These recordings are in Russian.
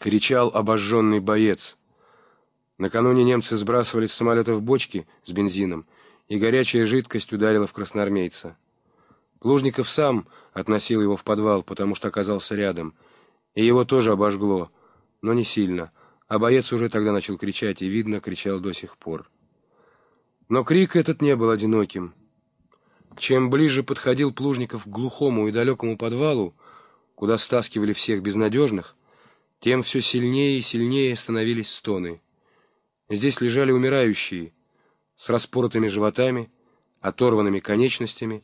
кричал обожженный боец. Накануне немцы сбрасывали с самолетов бочки с бензином, и горячая жидкость ударила в красноармейца. Плужников сам относил его в подвал, потому что оказался рядом, и его тоже обожгло, но не сильно, а боец уже тогда начал кричать, и, видно, кричал до сих пор. Но крик этот не был одиноким. Чем ближе подходил Плужников к глухому и далекому подвалу, куда стаскивали всех безнадежных, тем все сильнее и сильнее становились стоны. Здесь лежали умирающие, с распоротыми животами, оторванными конечностями,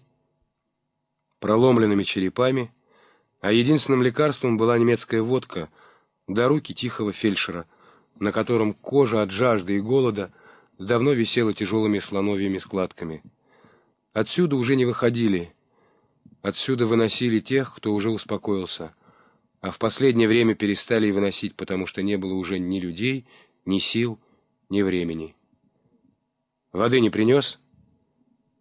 проломленными черепами, а единственным лекарством была немецкая водка да руки тихого фельдшера, на котором кожа от жажды и голода давно висела тяжелыми слоновьими складками. Отсюда уже не выходили, отсюда выносили тех, кто уже успокоился, а в последнее время перестали и выносить, потому что не было уже ни людей, ни сил, ни времени. «Воды не принес?»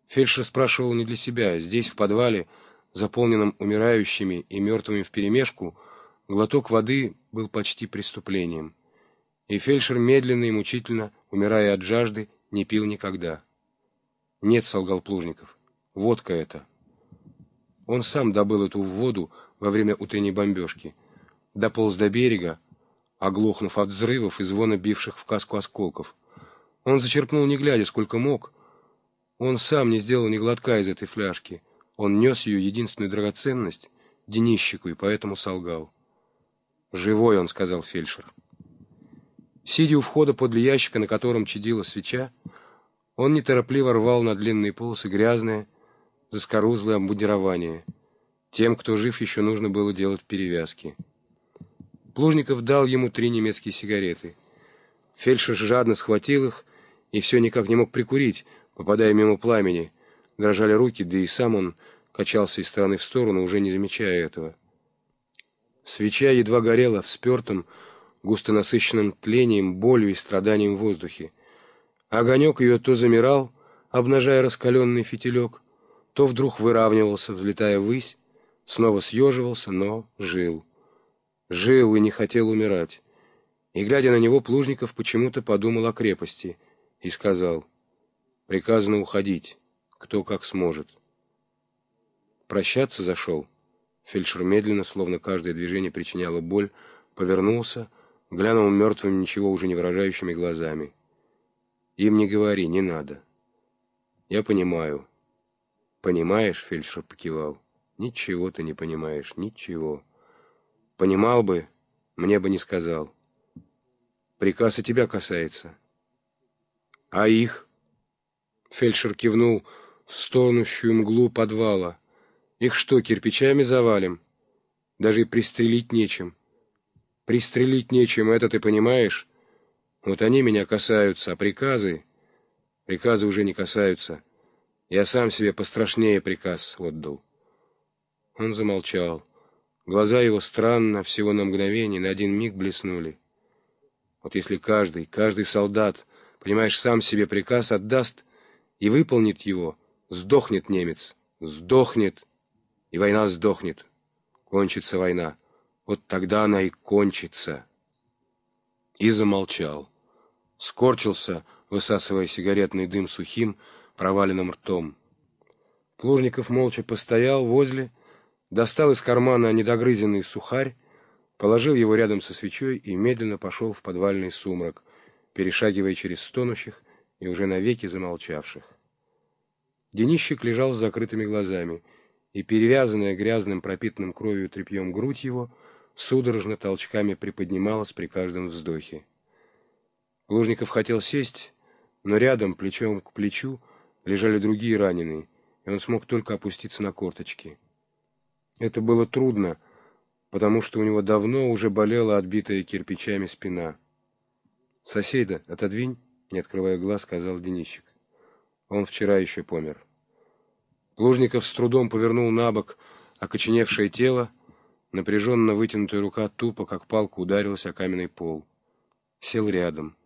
Фельдшер спрашивал не для себя. Здесь, в подвале, заполненном умирающими и мертвыми вперемешку, глоток воды был почти преступлением. И фельдшер медленно и мучительно, умирая от жажды, не пил никогда. «Нет», — солгал Плужников, — «водка это». Он сам добыл эту воду во время утренней бомбежки, дополз до берега, оглохнув от взрывов и звона бивших в каску осколков. Он зачерпнул не глядя, сколько мог. Он сам не сделал ни глотка из этой фляжки. Он нес ее единственную драгоценность, Денищику, и поэтому солгал. «Живой он», — сказал фельдшер. Сидя у входа подле ящика, на котором чадила свеча, он неторопливо рвал на длинные полосы грязное, заскорузлое обмундирование. Тем, кто жив, еще нужно было делать перевязки. Плужников дал ему три немецкие сигареты. Фельдшер жадно схватил их и все никак не мог прикурить, попадая мимо пламени. Дрожали руки, да и сам он качался из стороны в сторону, уже не замечая этого. Свеча едва горела в спертом, густо насыщенном тлением, болью и страданием в воздухе. Огонек ее то замирал, обнажая раскаленный фитилек, то вдруг выравнивался, взлетая ввысь, снова съеживался, но жил. Жил и не хотел умирать. И, глядя на него, Плужников почему-то подумал о крепости и сказал, «Приказано уходить, кто как сможет». Прощаться зашел. Фельдшер медленно, словно каждое движение причиняло боль, повернулся, глянул мертвыми, ничего уже не выражающими глазами. «Им не говори, не надо». «Я понимаю». «Понимаешь?» — фельдшер покивал. «Ничего ты не понимаешь, ничего». «Понимал бы, мне бы не сказал». «Приказ и тебя касается». «А их?» Фельдшер кивнул в стонущую мглу подвала. «Их что, кирпичами завалим? Даже и пристрелить нечем». Пристрелить нечем, это ты понимаешь? Вот они меня касаются, а приказы... Приказы уже не касаются. Я сам себе пострашнее приказ отдал. Он замолчал. Глаза его странно, всего на мгновение, на один миг блеснули. Вот если каждый, каждый солдат, понимаешь, сам себе приказ отдаст и выполнит его, сдохнет немец, сдохнет, и война сдохнет, кончится война. Вот тогда она и кончится. И замолчал. Скорчился, высасывая сигаретный дым сухим, проваленным ртом. Плужников молча постоял возле, достал из кармана недогрызенный сухарь, положил его рядом со свечой и медленно пошел в подвальный сумрак, перешагивая через стонущих и уже навеки замолчавших. Денищик лежал с закрытыми глазами, и перевязанная грязным пропитанным кровью тряпьем грудь его — судорожно толчками приподнималась при каждом вздохе. Лужников хотел сесть, но рядом, плечом к плечу, лежали другие раненые, и он смог только опуститься на корточки. Это было трудно, потому что у него давно уже болела отбитая кирпичами спина. «Соседа, отодвинь», — не открывая глаз, сказал Денищик. Он вчера еще помер. Плужников с трудом повернул на бок окоченевшее тело, Напряженно вытянутая рука тупо, как палка, ударилась о каменный пол. Сел рядом.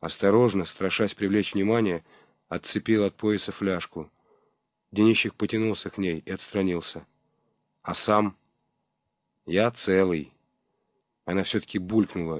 Осторожно, страшась привлечь внимание, отцепил от пояса фляжку. Денищик потянулся к ней и отстранился. А сам? Я целый. Она все-таки булькнула